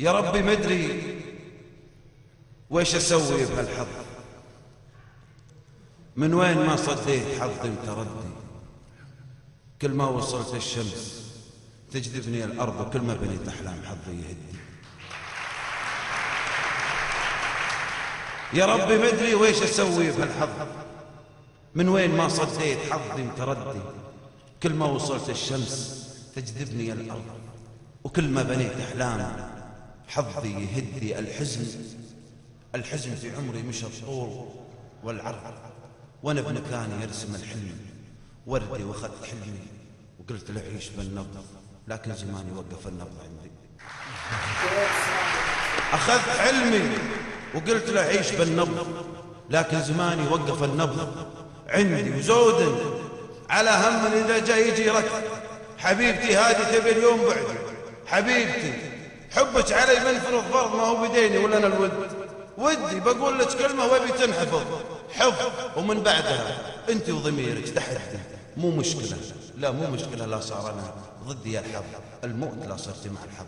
يا ربي مدري ويش أسوي بهالحظ. من وين ما صديت حظي متردي كل ما وصلت الشمس تجذبني الأرض وكل ما بنيت أحلام حظي يهدي. يا ربي مدري ويش أسوي بهالحظ. من وين ما صديت حظي متردي كل ما وصلت الشمس تجذبني الأرض وكل ما بنيت أحلام حظي يهدي الحزن. الحزن في عمري مشى الطول والعرض. وأنا بمكاني ارسم الحلم. وردي واخذت حلمي. وقلت له عيش بالنبض. لكن زماني وقف النبض عندي. أخذت حلمي وقلت له عيش بالنبض. لكن زماني وقف النبض عندي. وزود على هم إذا جاي يجي ركض حبيبتي هذه تبي اليوم بعدي حبيبتي حبك علي منفرض فرض ما هو بديني ولا أنا الود. ودي بقول لك كلمة وأبي تنحفظ. حفظ ومن بعدها أنت وضميرك تحدي مو مشكلة. لا مو مشكلة لا صار أنا ضدي الحظ الموت لا صرت مع الحظ